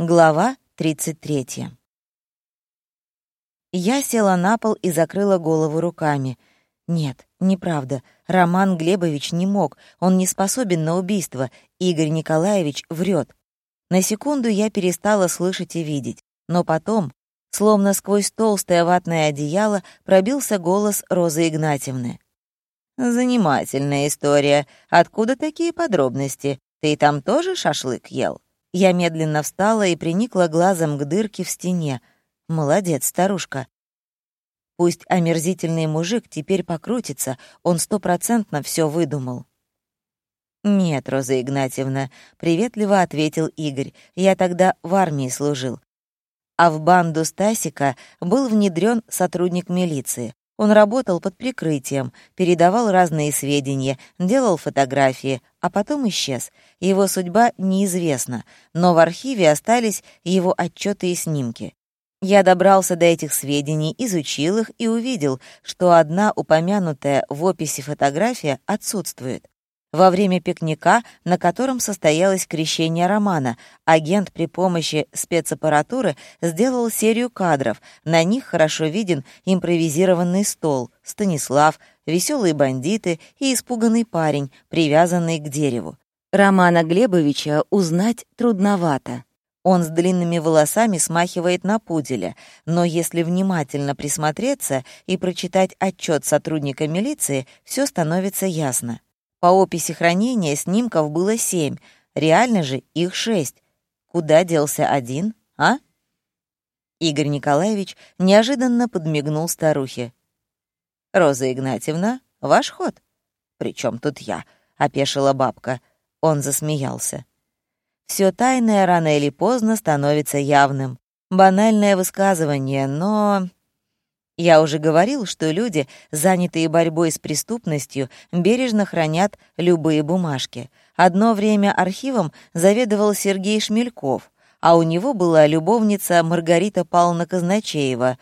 Глава 33. Я села на пол и закрыла голову руками. Нет, неправда. Роман Глебович не мог. Он не способен на убийство. Игорь Николаевич врет. На секунду я перестала слышать и видеть. Но потом, словно сквозь толстое ватное одеяло, пробился голос Розы Игнатьевны. «Занимательная история. Откуда такие подробности? Ты там тоже шашлык ел?» Я медленно встала и приникла глазом к дырке в стене. Молодец, старушка. Пусть омерзительный мужик теперь покрутится, он стопроцентно все выдумал. «Нет, Роза Игнатьевна», — приветливо ответил Игорь, — «я тогда в армии служил. А в банду Стасика был внедрен сотрудник милиции. Он работал под прикрытием, передавал разные сведения, делал фотографии, а потом исчез. Его судьба неизвестна, но в архиве остались его отчеты и снимки. Я добрался до этих сведений, изучил их и увидел, что одна упомянутая в описи фотография отсутствует. Во время пикника, на котором состоялось крещение романа, агент при помощи спецаппаратуры сделал серию кадров. На них хорошо виден импровизированный стол, Станислав, веселые бандиты и испуганный парень, привязанный к дереву. Романа Глебовича узнать трудновато. Он с длинными волосами смахивает на пуделя, но если внимательно присмотреться и прочитать отчет сотрудника милиции, все становится ясно. По описи хранения снимков было семь, реально же их шесть. Куда делся один, а? Игорь Николаевич неожиданно подмигнул старухе. «Роза Игнатьевна, ваш ход?» «При чем тут я?» — опешила бабка. Он засмеялся. Все тайное рано или поздно становится явным. Банальное высказывание, но я уже говорил, что люди, занятые борьбой с преступностью, бережно хранят любые бумажки. Одно время архивом заведовал Сергей Шмельков, а у него была любовница Маргарита Павловна Казначеева,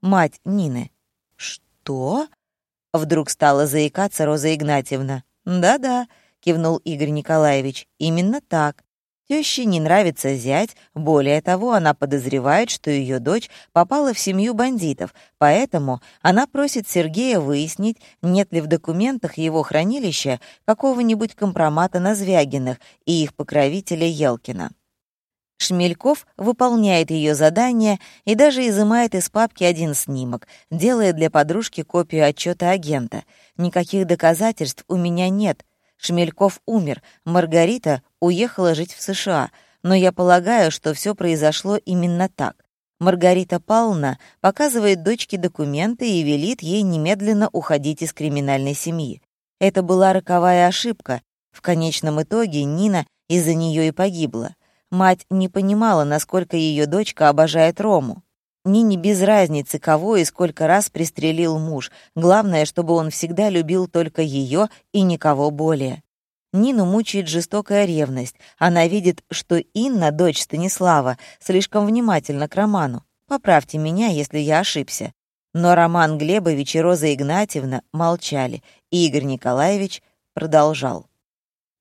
мать Нины. «Что?» — вдруг стала заикаться Роза Игнатьевна. «Да-да», — кивнул Игорь Николаевич, — «именно так. Тёще не нравится зять, более того, она подозревает, что ее дочь попала в семью бандитов, поэтому она просит Сергея выяснить, нет ли в документах его хранилища какого-нибудь компромата на Звягиных и их покровителя Елкина. Шмельков выполняет ее задание и даже изымает из папки один снимок, делая для подружки копию отчета агента. Никаких доказательств у меня нет — Шмельков умер, Маргарита уехала жить в США, но я полагаю, что все произошло именно так. Маргарита Павловна показывает дочке документы и велит ей немедленно уходить из криминальной семьи. Это была роковая ошибка. В конечном итоге Нина из-за нее и погибла. Мать не понимала, насколько ее дочка обожает Рому. Нине без разницы, кого и сколько раз пристрелил муж. Главное, чтобы он всегда любил только ее и никого более. Нину мучает жестокая ревность. Она видит, что Инна, дочь Станислава, слишком внимательна к Роману. Поправьте меня, если я ошибся. Но Роман Глебович и Роза Игнатьевна молчали, Игорь Николаевич продолжал.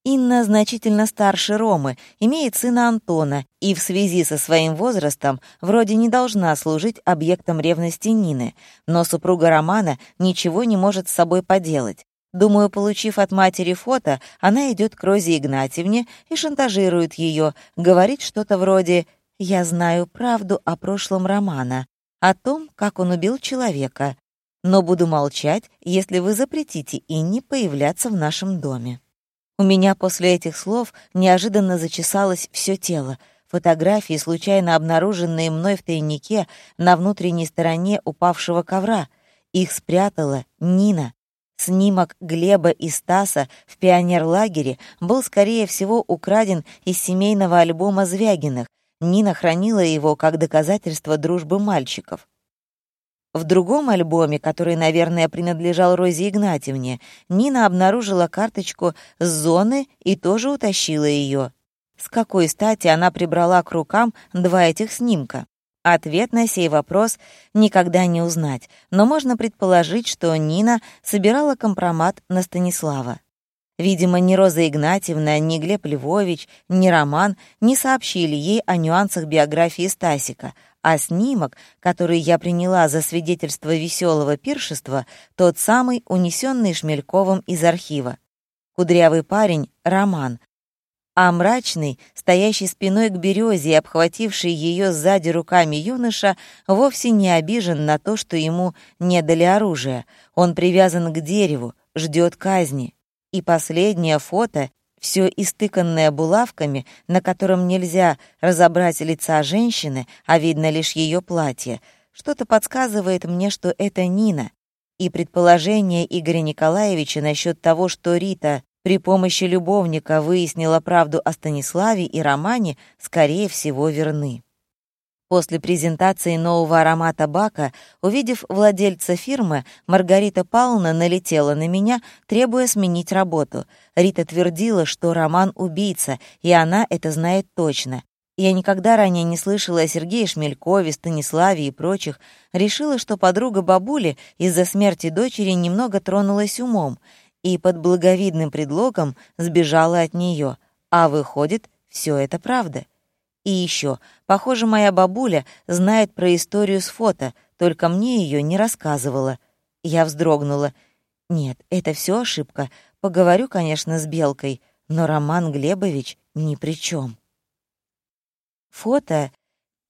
Инна значительно старше Ромы, имеет сына Антона и в связи со своим возрастом вроде не должна служить объектом ревности Нины, но супруга Романа ничего не может с собой поделать. Думаю, получив от матери фото, она идет к Розе Игнатьевне и шантажирует ее, говорит что-то вроде «Я знаю правду о прошлом Романа, о том, как он убил человека, но буду молчать, если вы запретите Инне появляться в нашем доме». У меня после этих слов неожиданно зачесалось все тело. Фотографии, случайно обнаруженные мной в тайнике на внутренней стороне упавшего ковра. Их спрятала Нина. Снимок Глеба и Стаса в пионерлагере был, скорее всего, украден из семейного альбома Звягиных. Нина хранила его как доказательство дружбы мальчиков. В другом альбоме, который, наверное, принадлежал Розе Игнатьевне, Нина обнаружила карточку с зоны и тоже утащила ее. С какой стати она прибрала к рукам два этих снимка? Ответ на сей вопрос никогда не узнать, но можно предположить, что Нина собирала компромат на Станислава. Видимо, ни Роза Игнатьевна, ни Глеб Львович, ни Роман не сообщили ей о нюансах биографии Стасика, а снимок, который я приняла за свидетельство веселого пиршества, тот самый, унесенный Шмельковым из архива. Кудрявый парень — Роман, а мрачный, стоящий спиной к березе и обхвативший ее сзади руками юноша, вовсе не обижен на то, что ему не дали оружие. Он привязан к дереву, ждет казни. И последнее фото, все истыканное булавками, на котором нельзя разобрать лица женщины, а видно лишь ее платье, что-то подсказывает мне, что это Нина. И предположение Игоря Николаевича насчет того, что Рита при помощи любовника выяснила правду о Станиславе и Романе, скорее всего, верны. После презентации нового аромата бака, увидев владельца фирмы, Маргарита Павловна налетела на меня, требуя сменить работу. Рита твердила, что Роман — убийца, и она это знает точно. Я никогда ранее не слышала о Сергее Шмелькове, Станиславе и прочих. Решила, что подруга бабули из-за смерти дочери немного тронулась умом и под благовидным предлогом сбежала от нее. А выходит, все это правда. И еще, похоже, моя бабуля знает про историю с фото, только мне ее не рассказывала. Я вздрогнула. Нет, это все ошибка. Поговорю, конечно, с Белкой, но Роман Глебович ни при чем. Фото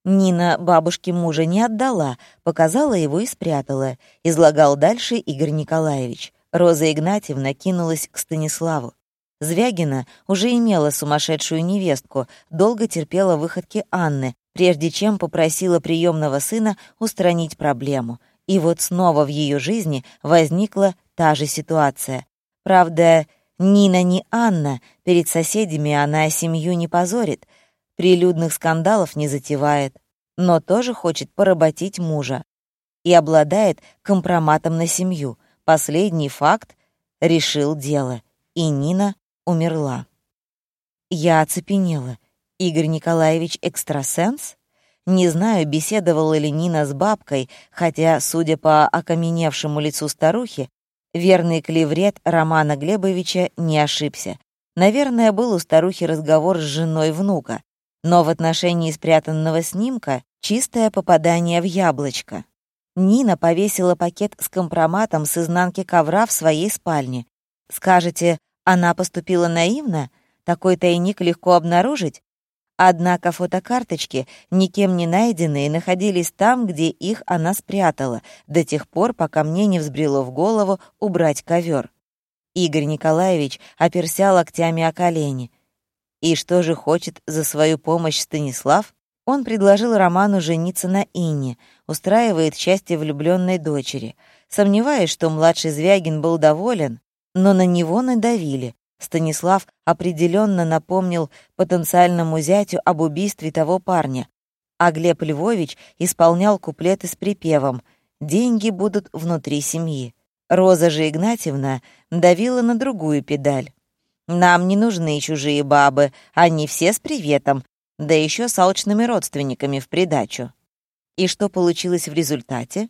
Нина бабушке мужа не отдала, показала его и спрятала, излагал дальше Игорь Николаевич. Роза Игнатьевна кинулась к Станиславу. Звягина уже имела сумасшедшую невестку, долго терпела выходки Анны, прежде чем попросила приемного сына устранить проблему. И вот снова в ее жизни возникла та же ситуация. Правда, Нина не Анна, перед соседями она семью не позорит, прилюдных скандалов не затевает, но тоже хочет поработить мужа и обладает компроматом на семью. Последний факт решил дело, и Нина умерла. Я оцепенела. Игорь Николаевич экстрасенс? Не знаю, беседовала ли Нина с бабкой, хотя, судя по окаменевшему лицу старухи, верный клеврет Романа Глебовича не ошибся. Наверное, был у старухи разговор с женой внука, но в отношении спрятанного снимка чистое попадание в яблочко. Нина повесила пакет с компроматом с изнанки ковра в своей спальне. Скажете, она поступила наивно, такой тайник легко обнаружить. Однако фотокарточки, никем не найденные, находились там, где их она спрятала, до тех пор, пока мне не взбрело в голову убрать ковер. Игорь Николаевич оперся локтями о колени. И что же хочет за свою помощь Станислав? Он предложил Роману жениться на Инне, устраивает счастье влюбленной дочери. Сомневаюсь, что младший Звягин был доволен, но на него надавили. Станислав определенно напомнил потенциальному зятю об убийстве того парня, а Глеб Львович исполнял куплеты с припевом «Деньги будут внутри семьи». Роза же Игнатьевна давила на другую педаль. «Нам не нужны чужие бабы, они все с приветом, да еще с алчными родственниками в придачу». И что получилось в результате?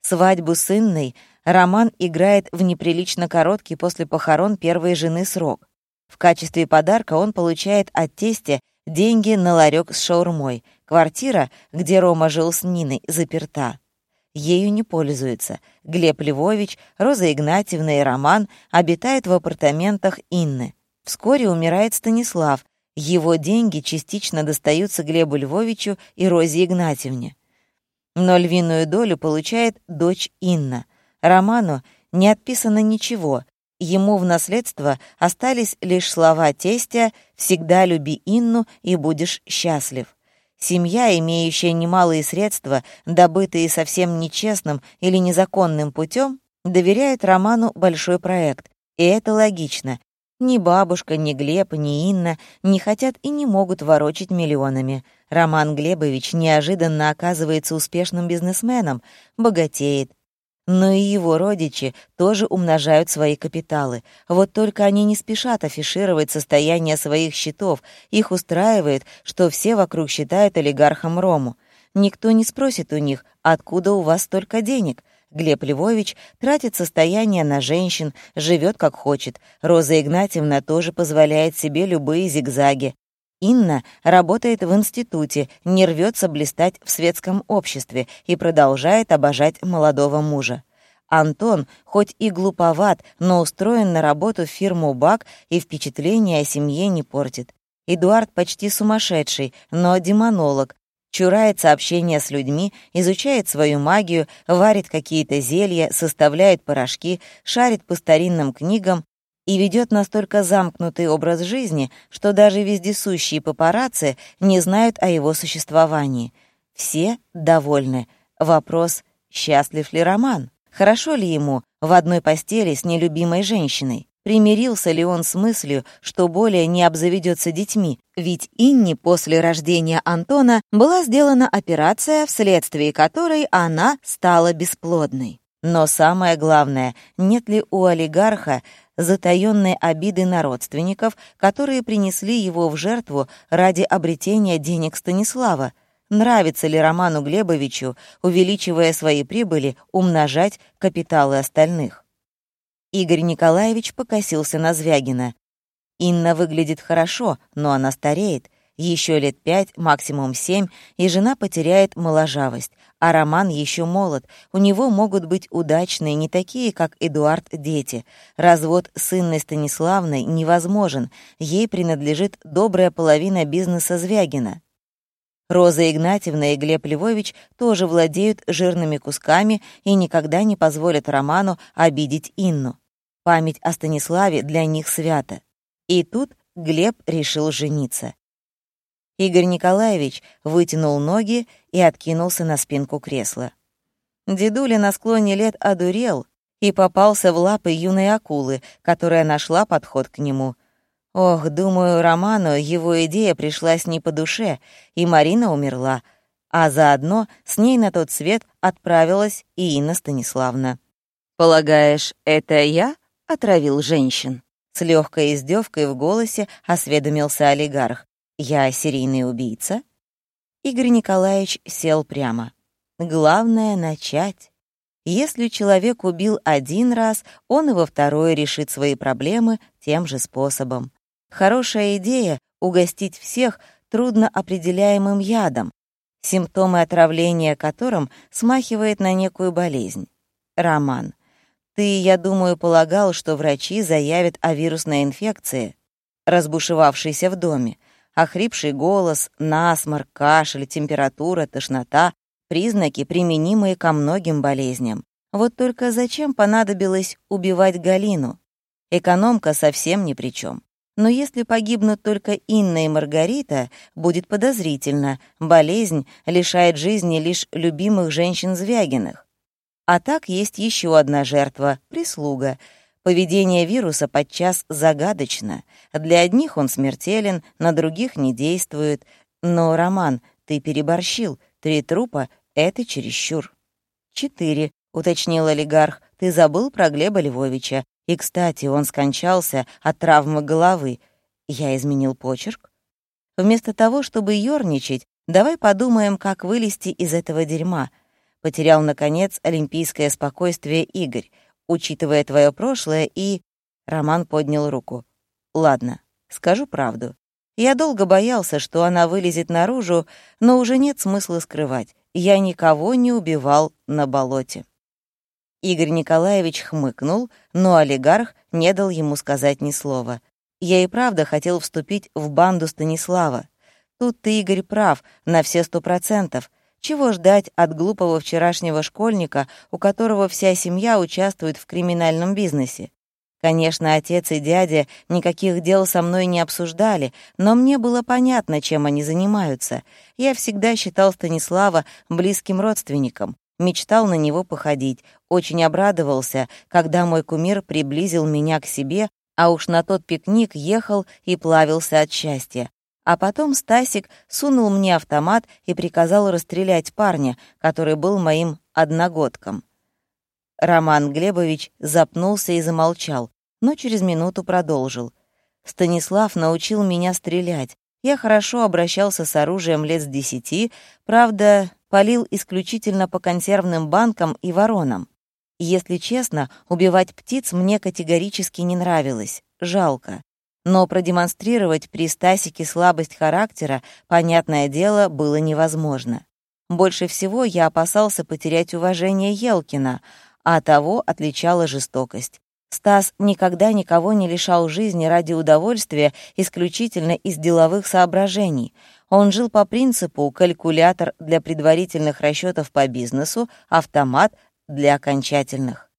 Свадьбу с Инной Роман играет в неприлично короткий после похорон первой жены срок. В качестве подарка он получает от тестя деньги на ларек с шаурмой. Квартира, где Рома жил с Ниной, заперта. Ею не пользуется. Глеб Львович, Роза Игнатьевна и Роман обитают в апартаментах Инны. Вскоре умирает Станислав. Его деньги частично достаются Глебу Львовичу и Розе Игнатьевне. Но львиную долю получает дочь Инна — Роману не отписано ничего, ему в наследство остались лишь слова тестя «всегда люби Инну и будешь счастлив». Семья, имеющая немалые средства, добытые совсем нечестным или незаконным путем, доверяет Роману большой проект. И это логично. Ни бабушка, ни Глеб, ни Инна не хотят и не могут ворочить миллионами. Роман Глебович неожиданно оказывается успешным бизнесменом, богатеет, но и его родичи тоже умножают свои капиталы. Вот только они не спешат афишировать состояние своих счетов. Их устраивает, что все вокруг считают олигархом Рому. Никто не спросит у них, откуда у вас столько денег. Глеб Львович тратит состояние на женщин, живет как хочет. Роза Игнатьевна тоже позволяет себе любые зигзаги. Инна работает в институте, не рвется блистать в светском обществе и продолжает обожать молодого мужа. Антон, хоть и глуповат, но устроен на работу в фирму БАК и впечатление о семье не портит. Эдуард почти сумасшедший, но демонолог, чурается общения с людьми, изучает свою магию, варит какие-то зелья, составляет порошки, шарит по старинным книгам и ведет настолько замкнутый образ жизни, что даже вездесущие папарацци не знают о его существовании. Все довольны. Вопрос, счастлив ли Роман? Хорошо ли ему в одной постели с нелюбимой женщиной? Примирился ли он с мыслью, что более не обзаведется детьми? Ведь Инне после рождения Антона была сделана операция, вследствие которой она стала бесплодной. Но самое главное, нет ли у олигарха затаённой обиды на родственников, которые принесли его в жертву ради обретения денег Станислава, нравится ли Роману Глебовичу, увеличивая свои прибыли, умножать капиталы остальных. Игорь Николаевич покосился на Звягина. Инна выглядит хорошо, но она стареет. Еще лет пять, максимум семь, и жена потеряет моложавость. А Роман еще молод. У него могут быть удачные, не такие, как Эдуард, дети. Развод с Инной Станиславной невозможен. Ей принадлежит добрая половина бизнеса Звягина. Роза Игнатьевна и Глеб Львович тоже владеют жирными кусками и никогда не позволят Роману обидеть Инну. Память о Станиславе для них свята. И тут Глеб решил жениться. Игорь Николаевич вытянул ноги и откинулся на спинку кресла. Дедуля на склоне лет одурел и попался в лапы юной акулы, которая нашла подход к нему — Ох, думаю, Роману его идея пришлась не по душе, и Марина умерла, а заодно с ней на тот свет отправилась и Инна Станиславна. «Полагаешь, это я отравил женщин?» С легкой издевкой в голосе осведомился олигарх. «Я серийный убийца?» Игорь Николаевич сел прямо. «Главное — начать. Если человек убил один раз, он и во второй решит свои проблемы тем же способом. Хорошая идея — угостить всех трудно определяемым ядом, симптомы отравления которым смахивает на некую болезнь. Роман. Ты, я думаю, полагал, что врачи заявят о вирусной инфекции, разбушевавшейся в доме. Охрипший голос, насморк, кашель, температура, тошнота — признаки, применимые ко многим болезням. Вот только зачем понадобилось убивать Галину? Экономка совсем ни при чем. Но если погибнут только Инна и Маргарита, будет подозрительно. Болезнь лишает жизни лишь любимых женщин Звягиных. А так есть еще одна жертва — прислуга. Поведение вируса подчас загадочно. Для одних он смертелен, на других не действует. Но, Роман, ты переборщил. Три трупа — это чересчур. «Четыре», — уточнил олигарх. «Ты забыл про Глеба Львовича. И, кстати, он скончался от травмы головы. Я изменил почерк. Вместо того, чтобы ёрничать, давай подумаем, как вылезти из этого дерьма. Потерял, наконец, олимпийское спокойствие Игорь, учитывая твое прошлое, и... Роман поднял руку. Ладно, скажу правду. Я долго боялся, что она вылезет наружу, но уже нет смысла скрывать. Я никого не убивал на болоте. Игорь Николаевич хмыкнул, но олигарх не дал ему сказать ни слова. Я и правда хотел вступить в банду Станислава. Тут ты, Игорь, прав, на все сто процентов. Чего ждать от глупого вчерашнего школьника, у которого вся семья участвует в криминальном бизнесе? Конечно, отец и дядя никаких дел со мной не обсуждали, но мне было понятно, чем они занимаются. Я всегда считал Станислава близким родственником мечтал на него походить, очень обрадовался, когда мой кумир приблизил меня к себе, а уж на тот пикник ехал и плавился от счастья. А потом Стасик сунул мне автомат и приказал расстрелять парня, который был моим одногодком. Роман Глебович запнулся и замолчал, но через минуту продолжил. Станислав научил меня стрелять. Я хорошо обращался с оружием лет с десяти, правда, палил исключительно по консервным банкам и воронам. Если честно, убивать птиц мне категорически не нравилось. Жалко. Но продемонстрировать при Стасике слабость характера, понятное дело, было невозможно. Больше всего я опасался потерять уважение Елкина, а того отличала жестокость. Стас никогда никого не лишал жизни ради удовольствия исключительно из деловых соображений. Он жил по принципу калькулятор для предварительных расчетов по бизнесу, автомат для окончательных.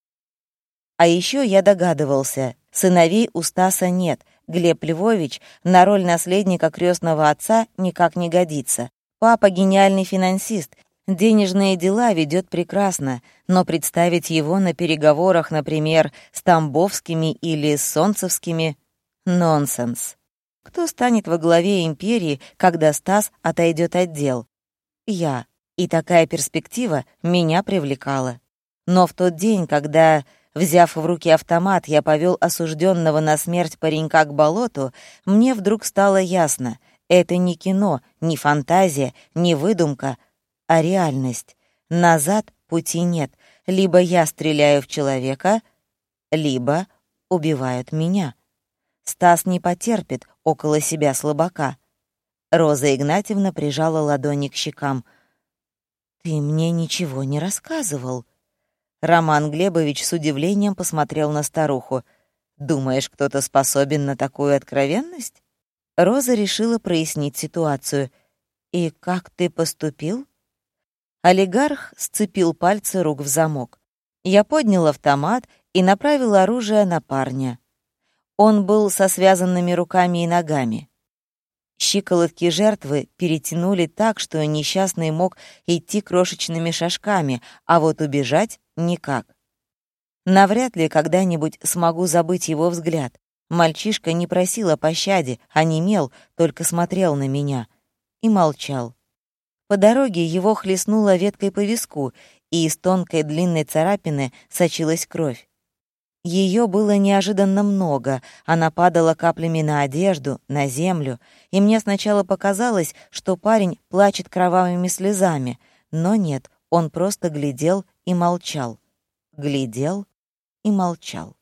А еще я догадывался, сыновей у Стаса нет, Глеб Львович на роль наследника крестного отца никак не годится. Папа гениальный финансист, денежные дела ведет прекрасно, но представить его на переговорах, например, с Тамбовскими или с Солнцевскими — нонсенс. Кто станет во главе империи, когда Стас отойдет от дел? Я. И такая перспектива меня привлекала. Но в тот день, когда Взяв в руки автомат, я повел осужденного на смерть паренька к болоту, мне вдруг стало ясно — это не кино, не фантазия, не выдумка, а реальность. Назад пути нет. Либо я стреляю в человека, либо убивают меня. Стас не потерпит около себя слабака. Роза Игнатьевна прижала ладони к щекам. «Ты мне ничего не рассказывал», Роман Глебович с удивлением посмотрел на старуху. «Думаешь, кто-то способен на такую откровенность?» Роза решила прояснить ситуацию. «И как ты поступил?» Олигарх сцепил пальцы рук в замок. Я поднял автомат и направил оружие на парня. Он был со связанными руками и ногами. Щиколотки жертвы перетянули так, что несчастный мог идти крошечными шажками, а вот убежать — никак. Навряд ли когда-нибудь смогу забыть его взгляд. Мальчишка не просил о пощаде, а немел, только смотрел на меня. И молчал. По дороге его хлестнула веткой по виску, и из тонкой длинной царапины сочилась кровь. Ее было неожиданно много, она падала каплями на одежду, на землю, и мне сначала показалось, что парень плачет кровавыми слезами, но нет, он просто глядел и молчал. Глядел и молчал.